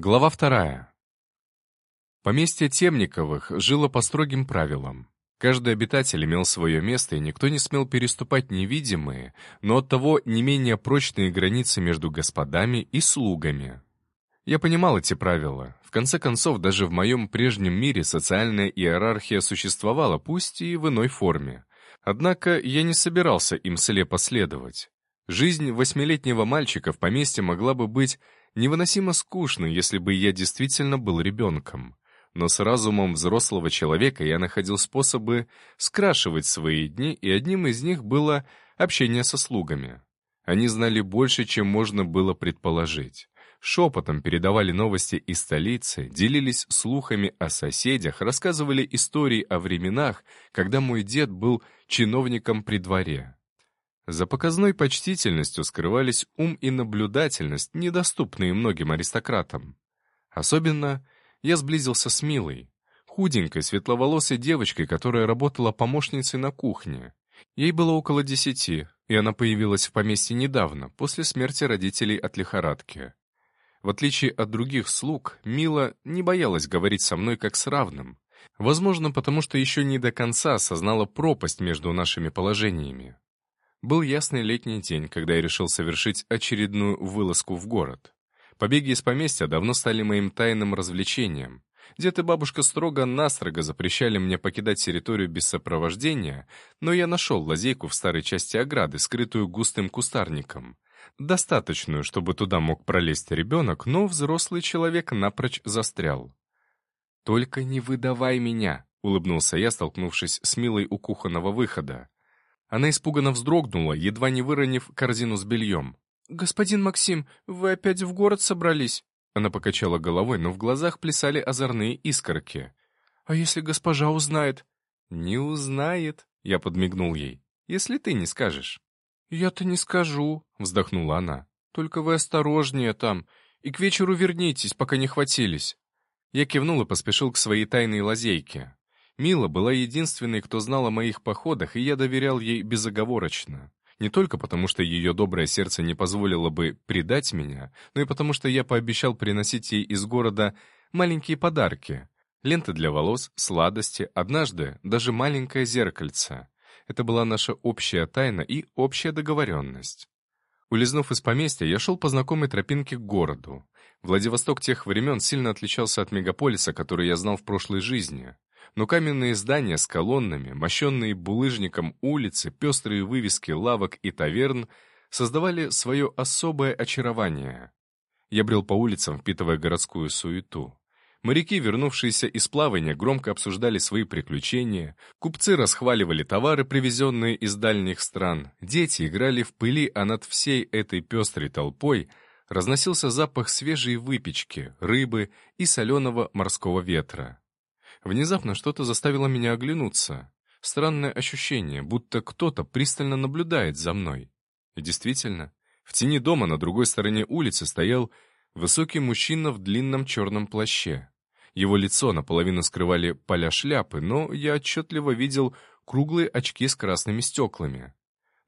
Глава вторая. Поместье Темниковых жило по строгим правилам. Каждый обитатель имел свое место, и никто не смел переступать невидимые, но оттого не менее прочные границы между господами и слугами. Я понимал эти правила. В конце концов, даже в моем прежнем мире социальная иерархия существовала, пусть и в иной форме. Однако я не собирался им слепо следовать. Жизнь восьмилетнего мальчика в поместье могла бы быть невыносимо скучно, если бы я действительно был ребенком. Но с разумом взрослого человека я находил способы скрашивать свои дни, и одним из них было общение со слугами. Они знали больше, чем можно было предположить. Шепотом передавали новости из столицы, делились слухами о соседях, рассказывали истории о временах, когда мой дед был чиновником при дворе. За показной почтительностью скрывались ум и наблюдательность, недоступные многим аристократам. Особенно я сблизился с Милой, худенькой, светловолосой девочкой, которая работала помощницей на кухне. Ей было около десяти, и она появилась в поместье недавно, после смерти родителей от лихорадки. В отличие от других слуг, Мила не боялась говорить со мной как с равным. Возможно, потому что еще не до конца осознала пропасть между нашими положениями. Был ясный летний день, когда я решил совершить очередную вылазку в город. Побеги из поместья давно стали моим тайным развлечением. Дед и бабушка строго-настрого запрещали мне покидать территорию без сопровождения, но я нашел лазейку в старой части ограды, скрытую густым кустарником. Достаточную, чтобы туда мог пролезть ребенок, но взрослый человек напрочь застрял. «Только не выдавай меня», — улыбнулся я, столкнувшись с Милой у кухонного выхода. Она испуганно вздрогнула, едва не выронив корзину с бельем. «Господин Максим, вы опять в город собрались?» Она покачала головой, но в глазах плясали озорные искорки. «А если госпожа узнает?» «Не узнает», — я подмигнул ей, — «если ты не скажешь». «Я-то не скажу», — вздохнула она. «Только вы осторожнее там, и к вечеру вернитесь, пока не хватились». Я кивнул и поспешил к своей тайной лазейке. Мила была единственной, кто знал о моих походах, и я доверял ей безоговорочно. Не только потому, что ее доброе сердце не позволило бы предать меня, но и потому, что я пообещал приносить ей из города маленькие подарки. Ленты для волос, сладости, однажды даже маленькое зеркальце. Это была наша общая тайна и общая договоренность. Улизнув из поместья, я шел по знакомой тропинке к городу. Владивосток тех времен сильно отличался от мегаполиса, который я знал в прошлой жизни но каменные здания с колоннами, мощенные булыжником улицы, пестрые вывески лавок и таверн создавали свое особое очарование. Я брел по улицам, впитывая городскую суету. Моряки, вернувшиеся из плавания, громко обсуждали свои приключения, купцы расхваливали товары, привезенные из дальних стран, дети играли в пыли, а над всей этой пестрой толпой разносился запах свежей выпечки, рыбы и соленого морского ветра. Внезапно что-то заставило меня оглянуться. Странное ощущение, будто кто-то пристально наблюдает за мной. И действительно, в тени дома на другой стороне улицы стоял высокий мужчина в длинном черном плаще. Его лицо наполовину скрывали поля шляпы, но я отчетливо видел круглые очки с красными стеклами.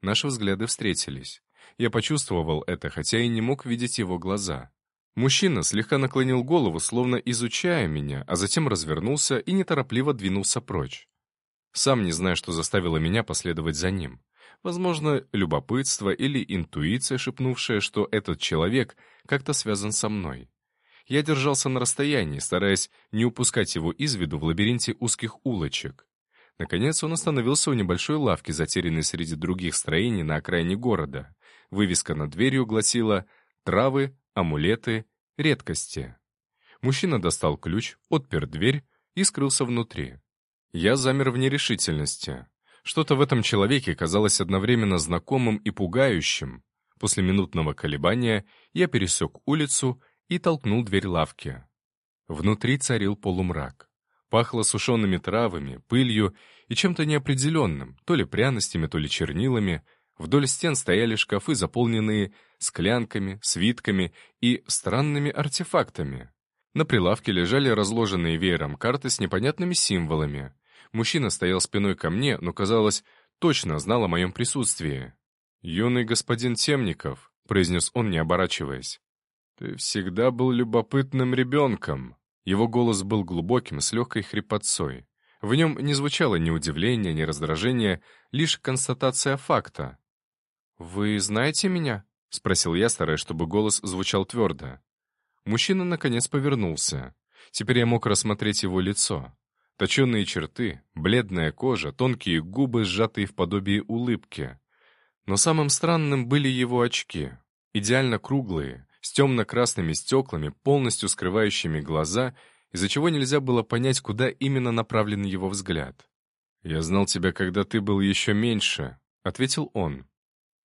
Наши взгляды встретились. Я почувствовал это, хотя и не мог видеть его глаза. Мужчина слегка наклонил голову, словно изучая меня, а затем развернулся и неторопливо двинулся прочь. Сам не знаю, что заставило меня последовать за ним. Возможно, любопытство или интуиция, шепнувшая, что этот человек как-то связан со мной. Я держался на расстоянии, стараясь не упускать его из виду в лабиринте узких улочек. Наконец он остановился у небольшой лавки, затерянной среди других строений на окраине города. Вывеска над дверью гласила «Травы, амулеты, редкости. Мужчина достал ключ, отпер дверь и скрылся внутри. Я замер в нерешительности. Что-то в этом человеке казалось одновременно знакомым и пугающим. После минутного колебания я пересек улицу и толкнул дверь лавки. Внутри царил полумрак. Пахло сушеными травами, пылью и чем-то неопределенным, то ли пряностями, то ли чернилами — Вдоль стен стояли шкафы, заполненные склянками, свитками и странными артефактами. На прилавке лежали разложенные веером карты с непонятными символами. Мужчина стоял спиной ко мне, но, казалось, точно знал о моем присутствии. «Юный господин Темников», — произнес он, не оборачиваясь. «Ты всегда был любопытным ребенком». Его голос был глубоким, с легкой хрипотцой. В нем не звучало ни удивления, ни раздражения, лишь констатация факта. «Вы знаете меня?» — спросил я, стараясь, чтобы голос звучал твердо. Мужчина, наконец, повернулся. Теперь я мог рассмотреть его лицо. Точенные черты, бледная кожа, тонкие губы, сжатые в подобии улыбки. Но самым странным были его очки. Идеально круглые, с темно-красными стеклами, полностью скрывающими глаза, из-за чего нельзя было понять, куда именно направлен его взгляд. «Я знал тебя, когда ты был еще меньше», — ответил он.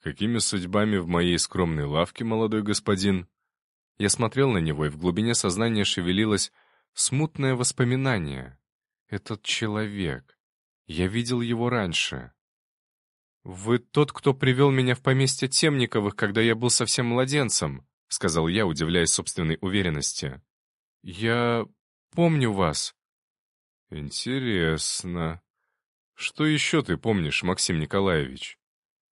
«Какими судьбами в моей скромной лавке, молодой господин?» Я смотрел на него, и в глубине сознания шевелилось смутное воспоминание. Этот человек. Я видел его раньше. «Вы тот, кто привел меня в поместье Темниковых, когда я был совсем младенцем», — сказал я, удивляясь собственной уверенности. «Я помню вас». «Интересно. Что еще ты помнишь, Максим Николаевич?»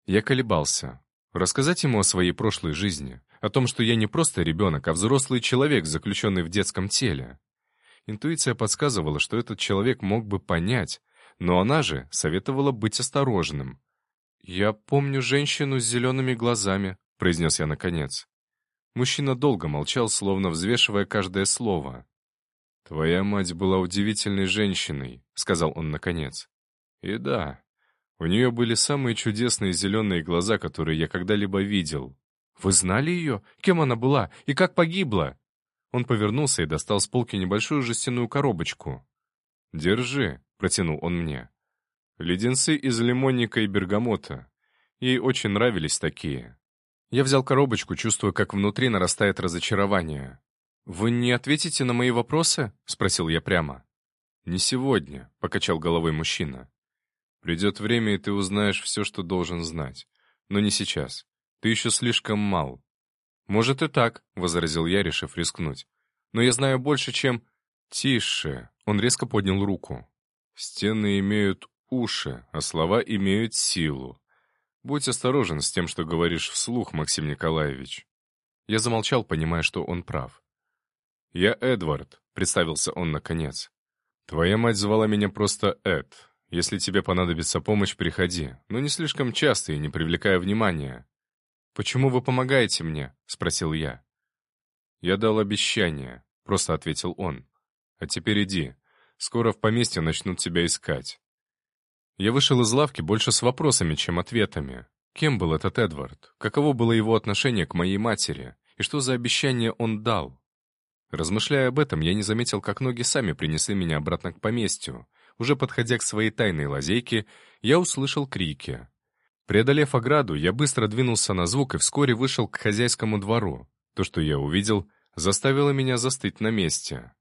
Я колебался. Рассказать ему о своей прошлой жизни, о том, что я не просто ребенок, а взрослый человек, заключенный в детском теле. Интуиция подсказывала, что этот человек мог бы понять, но она же советовала быть осторожным. «Я помню женщину с зелеными глазами», — произнес я наконец. Мужчина долго молчал, словно взвешивая каждое слово. «Твоя мать была удивительной женщиной», — сказал он наконец. «И да, у нее были самые чудесные зеленые глаза, которые я когда-либо видел. Вы знали ее? Кем она была? И как погибла?» Он повернулся и достал с полки небольшую жестяную коробочку. «Держи», — протянул он мне. «Леденцы из лимонника и бергамота. Ей очень нравились такие. Я взял коробочку, чувствуя, как внутри нарастает разочарование. «Вы не ответите на мои вопросы?» — спросил я прямо. «Не сегодня», — покачал головой мужчина. «Придет время, и ты узнаешь все, что должен знать. Но не сейчас. Ты еще слишком мал». «Может и так», — возразил я, решив рискнуть. «Но я знаю больше, чем...» «Тише!» — он резко поднял руку. «Стены имеют уши, а слова имеют силу. Будь осторожен с тем, что говоришь вслух, Максим Николаевич. Я замолчал, понимая, что он прав. «Я Эдвард», — представился он наконец. «Твоя мать звала меня просто Эд. Если тебе понадобится помощь, приходи, но не слишком часто и не привлекая внимания». «Почему вы помогаете мне?» — спросил я. «Я дал обещание», — просто ответил он. «А теперь иди. Скоро в поместье начнут тебя искать. Я вышел из лавки больше с вопросами, чем ответами. Кем был этот Эдвард? Каково было его отношение к моей матери? И что за обещание он дал? Размышляя об этом, я не заметил, как ноги сами принесли меня обратно к поместью. Уже подходя к своей тайной лазейке, я услышал крики. Преодолев ограду, я быстро двинулся на звук и вскоре вышел к хозяйскому двору. То, что я увидел, заставило меня застыть на месте.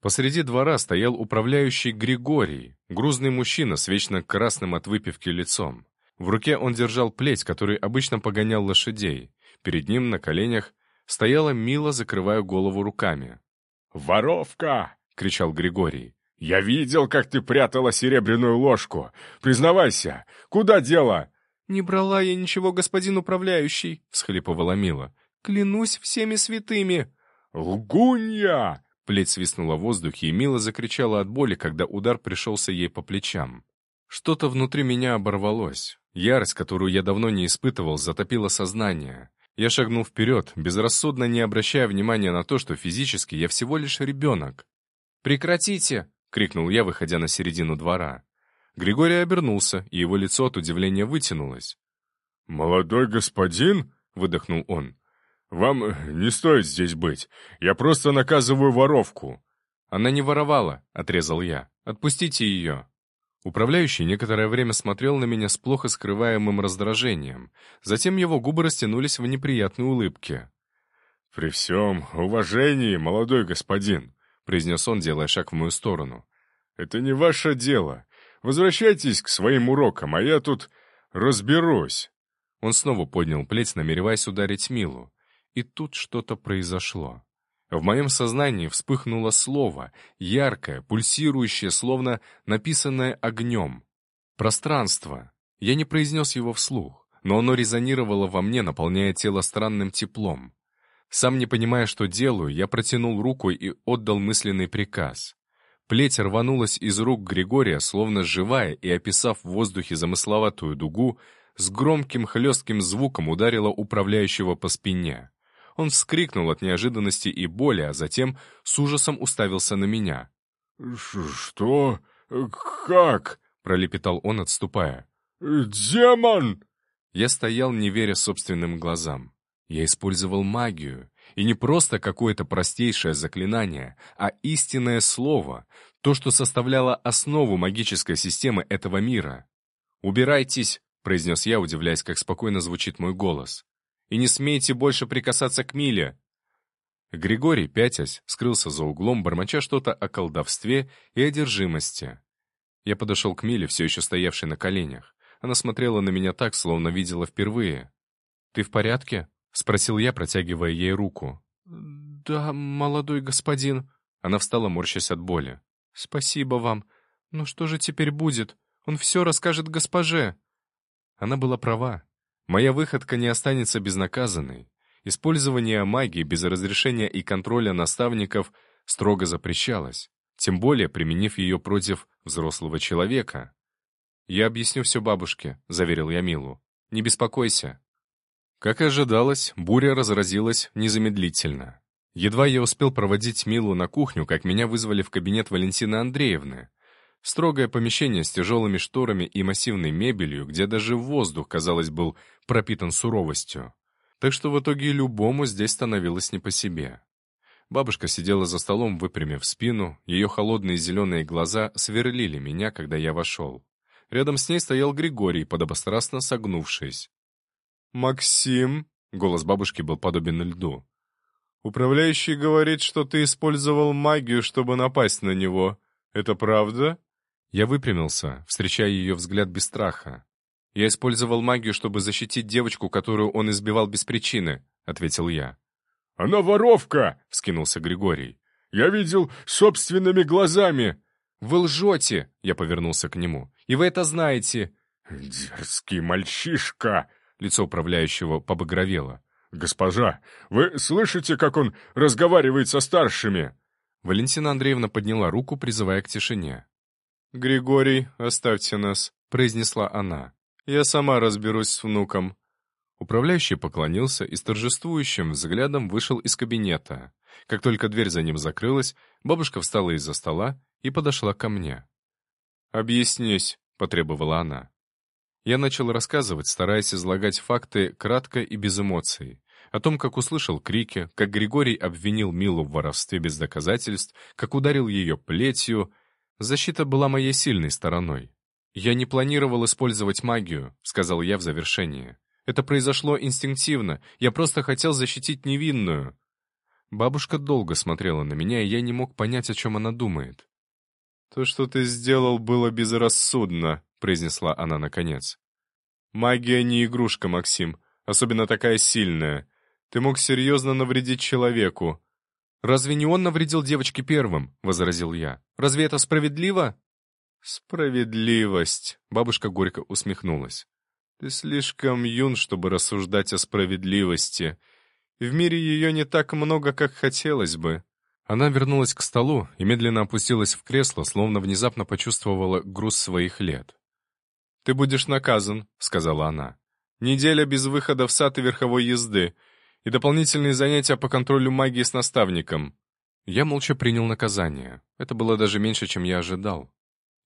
Посреди двора стоял управляющий Григорий, грузный мужчина с вечно красным от выпивки лицом. В руке он держал плеть, который обычно погонял лошадей. Перед ним на коленях стояла Мила, закрывая голову руками. «Воровка!» — кричал Григорий. «Я видел, как ты прятала серебряную ложку. Признавайся, куда дело?» «Не брала я ничего, господин управляющий», — всхлипывала Мила. «Клянусь всеми святыми». «Лгунья!» Плеть свистнула в воздухе, и Мила закричала от боли, когда удар пришелся ей по плечам. Что-то внутри меня оборвалось. Ярость, которую я давно не испытывал, затопила сознание. Я шагнул вперед, безрассудно не обращая внимания на то, что физически я всего лишь ребенок. «Прекратите!» — крикнул я, выходя на середину двора. Григорий обернулся, и его лицо от удивления вытянулось. «Молодой господин?» — выдохнул он. «Вам э, не стоит здесь быть. Я просто наказываю воровку». «Она не воровала», — отрезал я. «Отпустите ее». Управляющий некоторое время смотрел на меня с плохо скрываемым раздражением. Затем его губы растянулись в неприятной улыбке. «При всем уважении, молодой господин», — произнес он, делая шаг в мою сторону. «Это не ваше дело. Возвращайтесь к своим урокам, а я тут разберусь». Он снова поднял плеть, намереваясь ударить Милу. И тут что-то произошло. В моем сознании вспыхнуло слово, яркое, пульсирующее, словно написанное огнем. Пространство. Я не произнес его вслух, но оно резонировало во мне, наполняя тело странным теплом. Сам не понимая, что делаю, я протянул руку и отдал мысленный приказ. Плеть рванулась из рук Григория, словно живая, и, описав в воздухе замысловатую дугу, с громким хлестким звуком ударила управляющего по спине. Он вскрикнул от неожиданности и боли, а затем с ужасом уставился на меня. «Что? Как?» — пролепетал он, отступая. «Демон!» Я стоял, не веря собственным глазам. Я использовал магию, и не просто какое-то простейшее заклинание, а истинное слово, то, что составляло основу магической системы этого мира. «Убирайтесь!» — произнес я, удивляясь, как спокойно звучит мой голос. «И не смейте больше прикасаться к Миле!» Григорий, пятясь, скрылся за углом, бормоча что-то о колдовстве и одержимости. Я подошел к Миле, все еще стоявшей на коленях. Она смотрела на меня так, словно видела впервые. «Ты в порядке?» — спросил я, протягивая ей руку. «Да, молодой господин». Она встала, морщась от боли. «Спасибо вам. Но что же теперь будет? Он все расскажет госпоже». Она была права. Моя выходка не останется безнаказанной. Использование магии без разрешения и контроля наставников строго запрещалось, тем более применив ее против взрослого человека. «Я объясню все бабушке», — заверил я Милу. «Не беспокойся». Как и ожидалось, буря разразилась незамедлительно. Едва я успел проводить Милу на кухню, как меня вызвали в кабинет Валентины Андреевны. Строгое помещение с тяжелыми шторами и массивной мебелью, где даже воздух, казалось, был пропитан суровостью. Так что в итоге любому здесь становилось не по себе. Бабушка сидела за столом, выпрямив спину, ее холодные зеленые глаза сверлили меня, когда я вошел. Рядом с ней стоял Григорий, подобострастно согнувшись. «Максим», — голос бабушки был подобен льду, «управляющий говорит, что ты использовал магию, чтобы напасть на него. Это правда?» Я выпрямился, встречая ее взгляд без страха. «Я использовал магию, чтобы защитить девочку, которую он избивал без причины», — ответил я. «Она воровка!» — вскинулся Григорий. «Я видел собственными глазами!» «Вы лжете!» — я повернулся к нему. «И вы это знаете!» «Дерзкий мальчишка!» — лицо управляющего побагровело. «Госпожа, вы слышите, как он разговаривает со старшими?» Валентина Андреевна подняла руку, призывая к тишине. «Григорий, оставьте нас», — произнесла она. «Я сама разберусь с внуком». Управляющий поклонился и с торжествующим взглядом вышел из кабинета. Как только дверь за ним закрылась, бабушка встала из-за стола и подошла ко мне. «Объяснись», — потребовала она. Я начал рассказывать, стараясь излагать факты кратко и без эмоций. О том, как услышал крики, как Григорий обвинил Милу в воровстве без доказательств, как ударил ее плетью. Защита была моей сильной стороной. «Я не планировал использовать магию», — сказал я в завершении. «Это произошло инстинктивно. Я просто хотел защитить невинную». Бабушка долго смотрела на меня, и я не мог понять, о чем она думает. «То, что ты сделал, было безрассудно», — произнесла она наконец. «Магия не игрушка, Максим, особенно такая сильная. Ты мог серьезно навредить человеку». «Разве не он навредил девочке первым?» — возразил я. «Разве это справедливо?» «Справедливость», — бабушка горько усмехнулась. «Ты слишком юн, чтобы рассуждать о справедливости. В мире ее не так много, как хотелось бы». Она вернулась к столу и медленно опустилась в кресло, словно внезапно почувствовала груз своих лет. «Ты будешь наказан», — сказала она. «Неделя без выхода в сад и верховой езды, и дополнительные занятия по контролю магии с наставником». Я молча принял наказание. Это было даже меньше, чем я ожидал.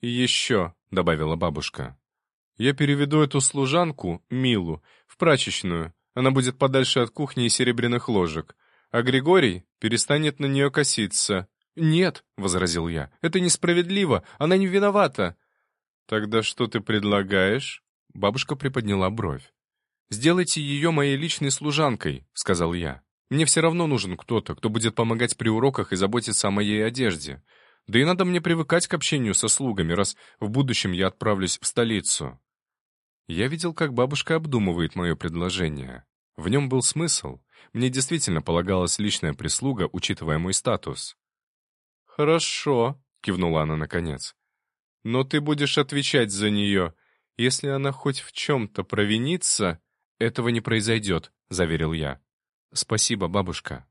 «И еще», — добавила бабушка, — «я переведу эту служанку, Милу, в прачечную. Она будет подальше от кухни и серебряных ложек. А Григорий перестанет на нее коситься». «Нет», — возразил я, — «это несправедливо, она не виновата». «Тогда что ты предлагаешь?» Бабушка приподняла бровь. «Сделайте ее моей личной служанкой», — сказал я. «Мне все равно нужен кто-то, кто будет помогать при уроках и заботиться о моей одежде. Да и надо мне привыкать к общению со слугами, раз в будущем я отправлюсь в столицу». Я видел, как бабушка обдумывает мое предложение. В нем был смысл. Мне действительно полагалась личная прислуга, учитывая мой статус. «Хорошо», — кивнула она наконец. «Но ты будешь отвечать за нее. Если она хоть в чем-то провинится...» «Этого не произойдет», — заверил я. «Спасибо, бабушка».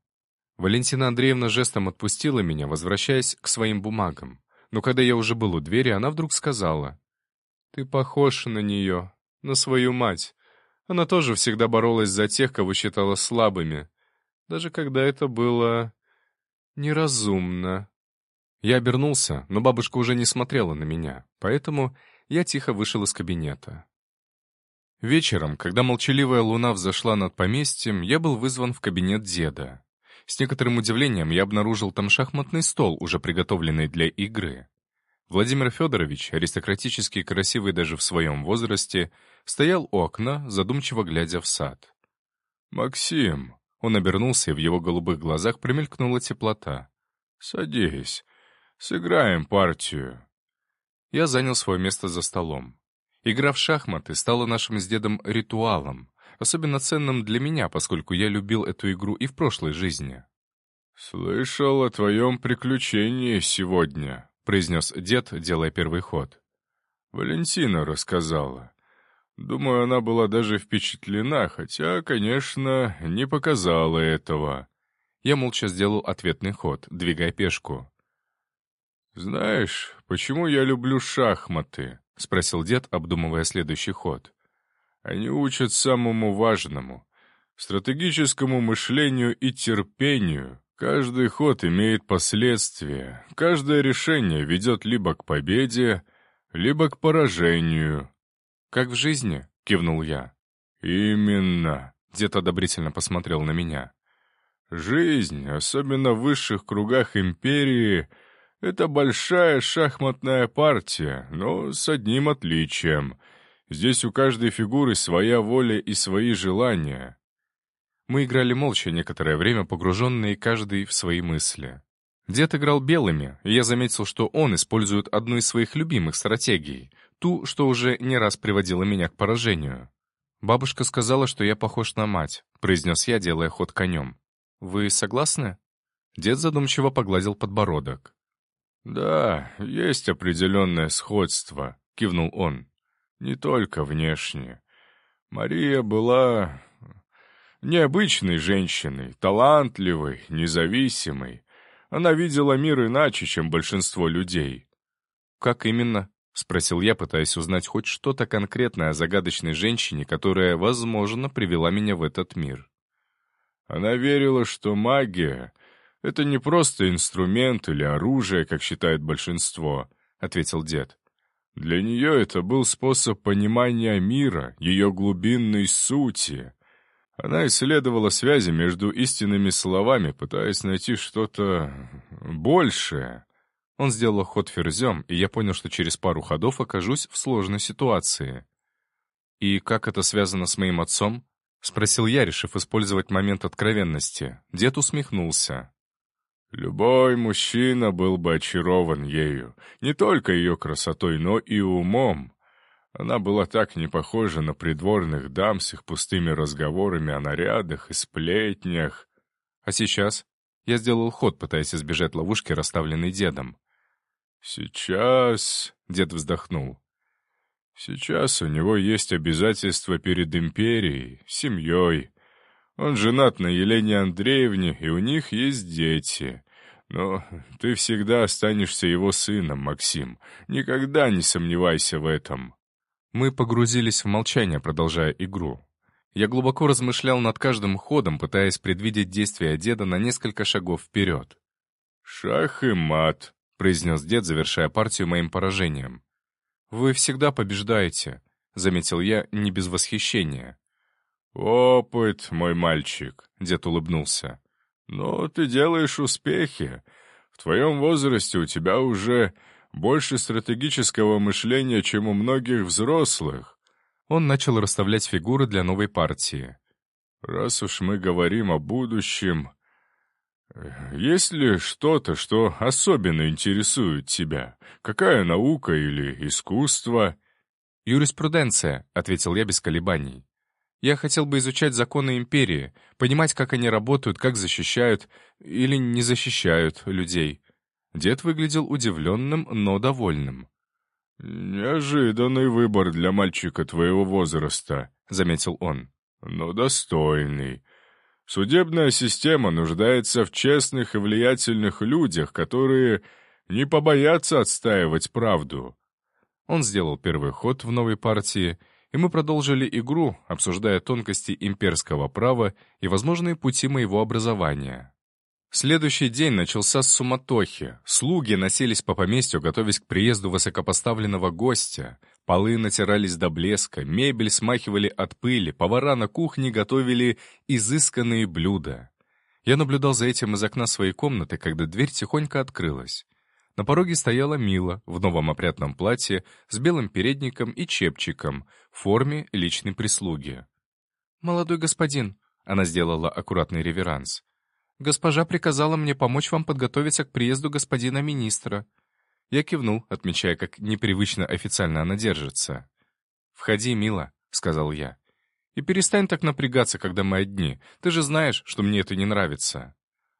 Валентина Андреевна жестом отпустила меня, возвращаясь к своим бумагам. Но когда я уже был у двери, она вдруг сказала, «Ты похож на нее, на свою мать. Она тоже всегда боролась за тех, кого считала слабыми, даже когда это было неразумно». Я обернулся, но бабушка уже не смотрела на меня, поэтому я тихо вышел из кабинета. Вечером, когда молчаливая луна взошла над поместьем, я был вызван в кабинет деда. С некоторым удивлением я обнаружил там шахматный стол, уже приготовленный для игры. Владимир Федорович, аристократически красивый даже в своем возрасте, стоял у окна, задумчиво глядя в сад. «Максим!» Он обернулся, и в его голубых глазах промелькнула теплота. «Садись. Сыграем партию». Я занял свое место за столом. Игра в шахматы стала нашим с дедом ритуалом, особенно ценным для меня, поскольку я любил эту игру и в прошлой жизни. «Слышал о твоем приключении сегодня», — произнес дед, делая первый ход. «Валентина рассказала. Думаю, она была даже впечатлена, хотя, конечно, не показала этого». Я молча сделал ответный ход, двигая пешку. «Знаешь, почему я люблю шахматы?» — спросил дед, обдумывая следующий ход. «Они учат самому важному — стратегическому мышлению и терпению. Каждый ход имеет последствия, каждое решение ведет либо к победе, либо к поражению». «Как в жизни?» — кивнул я. «Именно», — дед одобрительно посмотрел на меня. «Жизнь, особенно в высших кругах империи — это большая шахматная партия, но с одним отличием. Здесь у каждой фигуры своя воля и свои желания. Мы играли молча некоторое время, погруженные каждый в свои мысли. Дед играл белыми, и я заметил, что он использует одну из своих любимых стратегий, ту, что уже не раз приводила меня к поражению. «Бабушка сказала, что я похож на мать», — произнес я, делая ход конем. «Вы согласны?» Дед задумчиво погладил подбородок. «Да, есть определенное сходство», — кивнул он. «Не только внешне. Мария была необычной женщиной, талантливой, независимой. Она видела мир иначе, чем большинство людей». «Как именно?» — спросил я, пытаясь узнать хоть что-то конкретное о загадочной женщине, которая, возможно, привела меня в этот мир. Она верила, что магия «Это не просто инструмент или оружие, как считает большинство», — ответил дед. «Для нее это был способ понимания мира, ее глубинной сути. Она исследовала связи между истинными словами, пытаясь найти что-то большее». Он сделал ход ферзем, и я понял, что через пару ходов окажусь в сложной ситуации. «И как это связано с моим отцом?» — спросил я, решив использовать момент откровенности. Дед усмехнулся. Любой мужчина был бы очарован ею, не только ее красотой, но и умом. Она была так не похожа на придворных дам с их пустыми разговорами о нарядах и сплетнях. А сейчас я сделал ход, пытаясь избежать ловушки, расставленной дедом. «Сейчас...» — дед вздохнул. «Сейчас у него есть обязательства перед империей, семьей. Он женат на Елене Андреевне, и у них есть дети. Но ты всегда останешься его сыном, Максим. Никогда не сомневайся в этом». Мы погрузились в молчание, продолжая игру. Я глубоко размышлял над каждым ходом, пытаясь предвидеть действия деда на несколько шагов вперед. «Шах и мат», — произнес дед, завершая партию моим поражением. «Вы всегда побеждаете», — заметил я не без восхищения. «Опыт, мой мальчик», — дед улыбнулся. Но ты делаешь успехи. В твоем возрасте у тебя уже больше стратегического мышления, чем у многих взрослых. Он начал расставлять фигуры для новой партии. Раз уж мы говорим о будущем, есть ли что-то, что особенно интересует тебя? Какая наука или искусство? «Юриспруденция», — ответил я без колебаний. Я хотел бы изучать законы империи, понимать, как они работают, как защищают или не защищают людей. Дед выглядел удивленным, но довольным. «Неожиданный выбор для мальчика твоего возраста», — заметил он. «Но достойный. Судебная система нуждается в честных и влиятельных людях, которые не побоятся отстаивать правду». Он сделал первый ход в новой партии, и мы продолжили игру, обсуждая тонкости имперского права и возможные пути моего образования. Следующий день начался с суматохи. Слуги носились по поместью, готовясь к приезду высокопоставленного гостя. Полы натирались до блеска, мебель смахивали от пыли, повара на кухне готовили изысканные блюда. Я наблюдал за этим из окна своей комнаты, когда дверь тихонько открылась. На пороге стояла Мила в новом опрятном платье с белым передником и чепчиком в форме личной прислуги. «Молодой господин», — она сделала аккуратный реверанс, Госпожа приказала мне помочь вам подготовиться к приезду господина министра». Я кивнул, отмечая, как непривычно официально она держится. «Входи, мила», — сказал я. «И перестань так напрягаться, когда мы одни. Ты же знаешь, что мне это не нравится».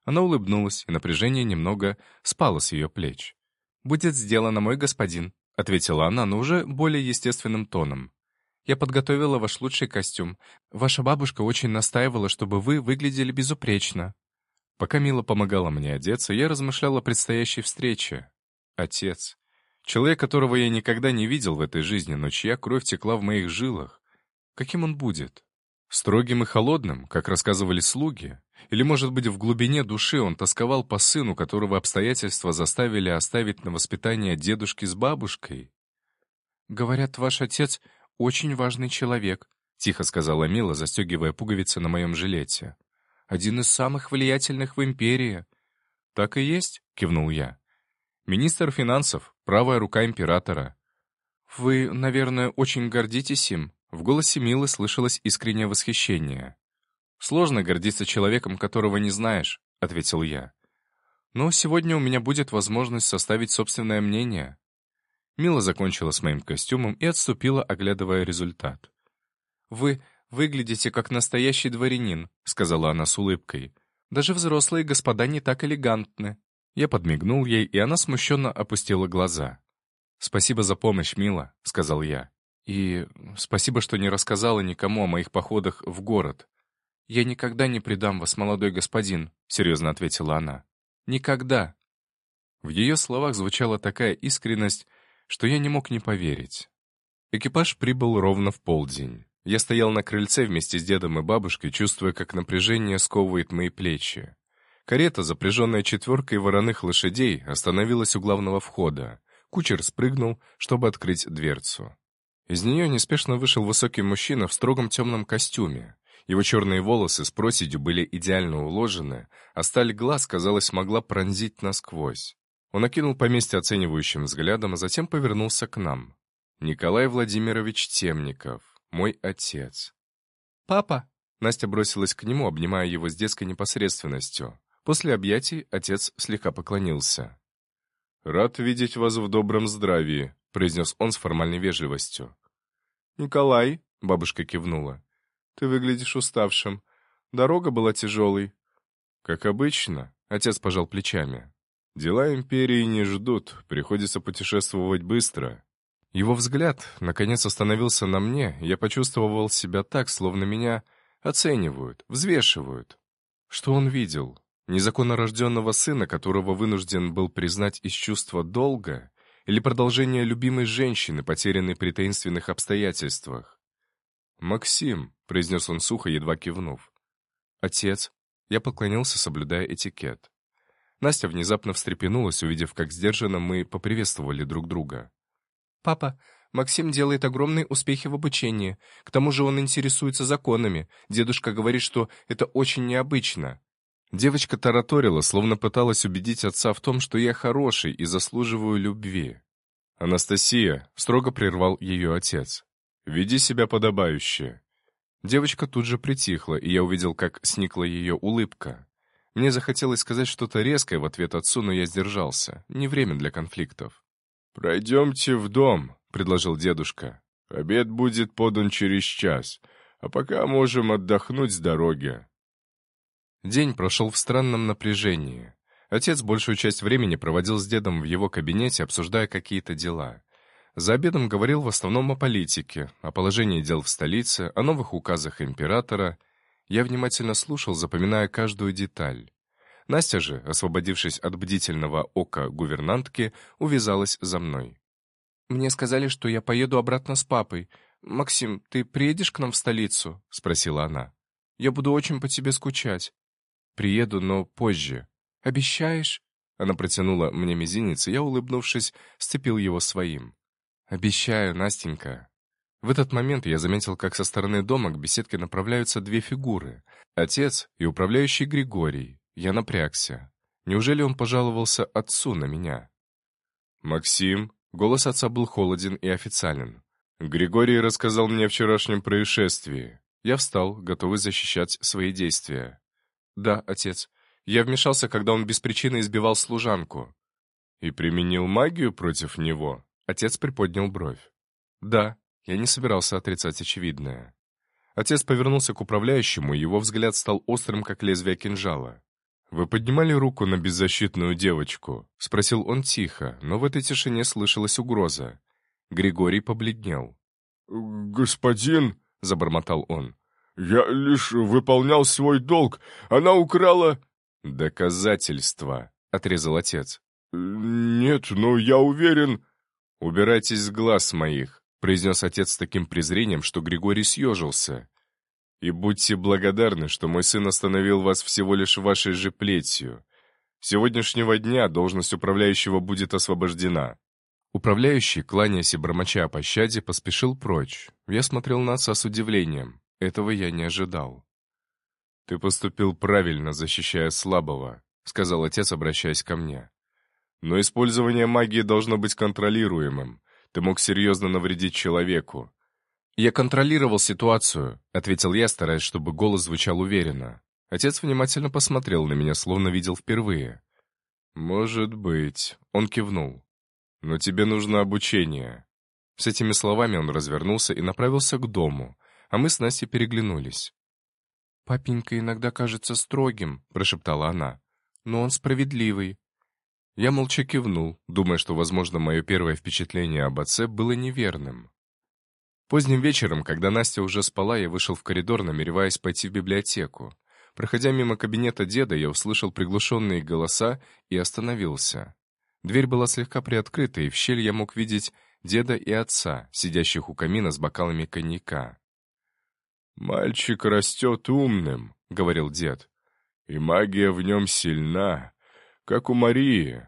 Она улыбнулась, и напряжение немного спало с ее плеч. «Будет сделано, мой господин», — ответила она, но уже более естественным тоном. «Я подготовила ваш лучший костюм. Ваша бабушка очень настаивала, чтобы вы выглядели безупречно». Пока Мила помогала мне одеться, я размышлял о предстоящей встрече. Отец. Человек, которого я никогда не видел в этой жизни, но чья кровь текла в моих жилах. Каким он будет? Строгим и холодным, как рассказывали слуги? Или, может быть, в глубине души он тосковал по сыну, которого обстоятельства заставили оставить на воспитание дедушки с бабушкой? «Говорят, ваш отец очень важный человек», — тихо сказала Мила, застегивая пуговицы на моем жилете один из самых влиятельных в империи». «Так и есть», — кивнул я. «Министр финансов, правая рука императора». «Вы, наверное, очень гордитесь им?» В голосе Милы слышалось искреннее восхищение. «Сложно гордиться человеком, которого не знаешь», — ответил я. «Но сегодня у меня будет возможность составить собственное мнение». Мила закончила с моим костюмом и отступила, оглядывая результат. «Вы выглядите как настоящий дворянин», — сказала она с улыбкой. «Даже взрослые господа не так элегантны». Я подмигнул ей, и она смущенно опустила глаза. «Спасибо за помощь, мила», — сказал я. «И спасибо, что не рассказала никому о моих походах в город». «Я никогда не предам вас, молодой господин», — серьезно ответила она. «Никогда». В ее словах звучала такая искренность, что я не мог не поверить. Экипаж прибыл ровно в полдень. Я стоял на крыльце вместе с дедом и бабушкой, чувствуя, как напряжение сковывает мои плечи. Карета, запряженная четверкой вороных лошадей, остановилась у главного входа. Кучер спрыгнул, чтобы открыть дверцу. Из нее неспешно вышел высокий мужчина в строгом темном костюме. Его черные волосы с проседью были идеально уложены, а сталь глаз, казалось, могла пронзить насквозь. Он окинул поместье оценивающим взглядом, а затем повернулся к нам. Николай Владимирович Темников мой отец. «Папа!» Настя бросилась к нему, обнимая его с детской непосредственностью. После объятий отец слегка поклонился. «Рад видеть вас в добром здравии», — произнес он с формальной вежливостью. «Николай», — бабушка кивнула, — «ты выглядишь уставшим. Дорога была тяжелой». «Как обычно», — отец пожал плечами. «Дела империи не ждут, приходится путешествовать быстро. Его взгляд, наконец, остановился на мне, я почувствовал себя так, словно меня оценивают, взвешивают. Что он видел? Незаконно рожденного сына, которого вынужден был признать из чувства долга, или продолжение любимой женщины, потерянной при таинственных обстоятельствах? «Максим», — произнес он сухо, едва кивнув. «Отец». Я поклонился, соблюдая этикет. Настя внезапно встрепенулась, увидев, как сдержанно мы поприветствовали друг друга. «Папа, Максим делает огромные успехи в обучении. К тому же он интересуется законами. Дедушка говорит, что это очень необычно». Девочка тараторила, словно пыталась убедить отца в том, что я хороший и заслуживаю любви. «Анастасия», — строго прервал ее отец, — «веди себя подобающе». Девочка тут же притихла, и я увидел, как сникла ее улыбка. Мне захотелось сказать что-то резкое в ответ отцу, но я сдержался. Не время для конфликтов. «Пройдемте в дом», — предложил дедушка. «Обед будет подан через час, а пока можем отдохнуть с дороги». День прошел в странном напряжении. Отец большую часть времени проводил с дедом в его кабинете, обсуждая какие-то дела. За обедом говорил в основном о политике, о положении дел в столице, о новых указах императора. Я внимательно слушал, запоминая каждую деталь. Настя же, освободившись от бдительного ока гувернантки, увязалась за мной. «Мне сказали, что я поеду обратно с папой. Максим, ты приедешь к нам в столицу?» — спросила она. «Я буду очень по тебе скучать». «Приеду, но позже». «Обещаешь?» Она протянула мне мизинец, и я, улыбнувшись, сцепил его своим. «Обещаю, Настенька». В этот момент я заметил, как со стороны дома к беседке направляются две фигуры — отец и управляющий Григорий. Я напрягся. Неужели он пожаловался отцу на меня? «Максим», — голос отца был холоден и официален. «Григорий рассказал мне о вчерашнем происшествии. Я встал, готовый защищать свои действия. Да, отец, я вмешался, когда он без причины избивал служанку. И применил магию против него? Отец приподнял бровь. Да, я не собирался отрицать очевидное. Отец повернулся к управляющему, и его взгляд стал острым, как лезвие кинжала. «Вы поднимали руку на беззащитную девочку?» — спросил он тихо, но в этой тишине слышалась угроза. Григорий побледнел. «Господин...» — забормотал он. «Я лишь выполнял свой долг. Она украла...» «Доказательства», — отрезал отец. «Нет, но я уверен...» «Убирайтесь с глаз моих», — произнес отец с таким презрением, что Григорий съежился. «И будьте благодарны, что мой сын остановил вас всего лишь вашей же плетью. С сегодняшнего дня должность управляющего будет освобождена. Управляющий, кланяясь и бормоча о пощаде, поспешил прочь. Я смотрел на отца с удивлением. Этого я не ожидал. «Ты поступил правильно, защищая слабого», — сказал отец, обращаясь ко мне. «Но использование магии должно быть контролируемым. Ты мог серьезно навредить человеку». «Я контролировал ситуацию», — ответил я, стараясь, чтобы голос звучал уверенно. Отец внимательно посмотрел на меня, словно видел впервые. «Может быть», — он кивнул. «Но тебе нужно обучение». С этими словами он развернулся и направился к дому, а мы с Настей переглянулись. «Папенька иногда кажется строгим», — прошептала она, — «но он справедливый». Я молча кивнул, думая, что, возможно, мое первое впечатление об отце было неверным. Поздним вечером, когда Настя уже спала, я вышел в коридор, намереваясь пойти в библиотеку. Проходя мимо кабинета деда, я услышал приглушенные голоса и остановился. Дверь была слегка приоткрыта, и в щель я мог видеть деда и отца, сидящих у камина с бокалами коньяка. «Мальчик растет умным», — говорил дед, — «и магия в нем сильна, как у Марии».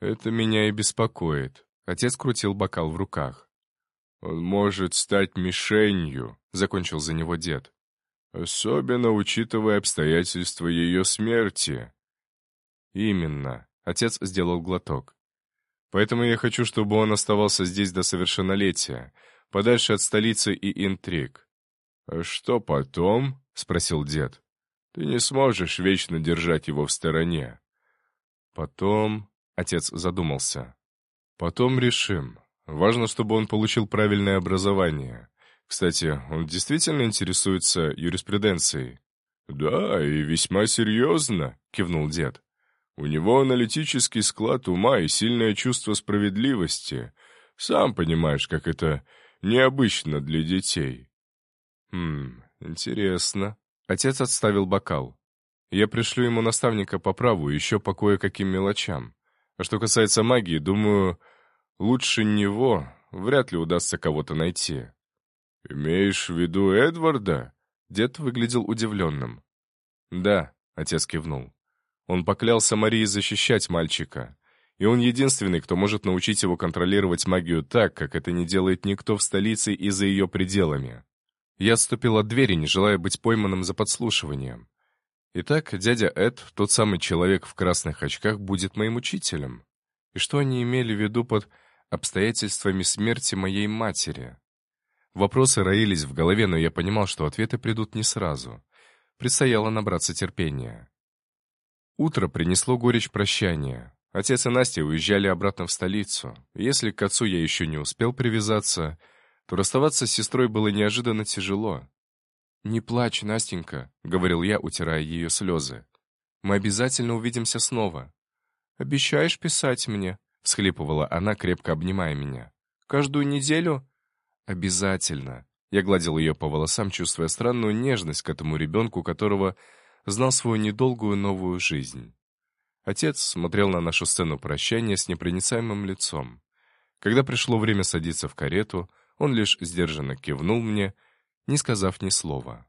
«Это меня и беспокоит», — отец крутил бокал в руках. «Он может стать мишенью», — закончил за него дед. «Особенно учитывая обстоятельства ее смерти». «Именно», Отец сделал глоток. «Поэтому я хочу, чтобы он оставался здесь до совершеннолетия, подальше от столицы и интриг». «А что потом?» — спросил дед. «Ты не сможешь вечно держать его в стороне». «Потом...» — отец задумался. «Потом решим. Важно, чтобы он получил правильное образование. Кстати, он действительно интересуется юриспруденцией?» «Да, и весьма серьезно», — кивнул дед. У него аналитический склад ума и сильное чувство справедливости. Сам понимаешь, как это необычно для детей. Хм, интересно. Отец отставил бокал. Я пришлю ему наставника по праву еще по кое-каким мелочам. А что касается магии, думаю, лучше него вряд ли удастся кого-то найти. «Имеешь в виду Эдварда?» Дед выглядел удивленным. «Да», — отец кивнул. Он поклялся Марии защищать мальчика. И он единственный, кто может научить его контролировать магию так, как это не делает никто в столице и за ее пределами. Я отступил от двери, не желая быть пойманным за подслушиванием. Итак, дядя Эд, тот самый человек в красных очках, будет моим учителем. И что они имели в виду под обстоятельствами смерти моей матери? Вопросы роились в голове, но я понимал, что ответы придут не сразу. Предстояло набраться терпения. Утро принесло горечь прощания. Отец и Настя уезжали обратно в столицу. Если к отцу я еще не успел привязаться, то расставаться с сестрой было неожиданно тяжело. «Не плачь, Настенька», — говорил я, утирая ее слезы. «Мы обязательно увидимся снова». «Обещаешь писать мне?» — всхлипывала она, крепко обнимая меня. «Каждую неделю?» «Обязательно». Я гладил ее по волосам, чувствуя странную нежность к этому ребенку, которого знал свою недолгую новую жизнь. Отец смотрел на нашу сцену прощания с непроницаемым лицом. Когда пришло время садиться в карету, он лишь сдержанно кивнул мне, не сказав ни слова.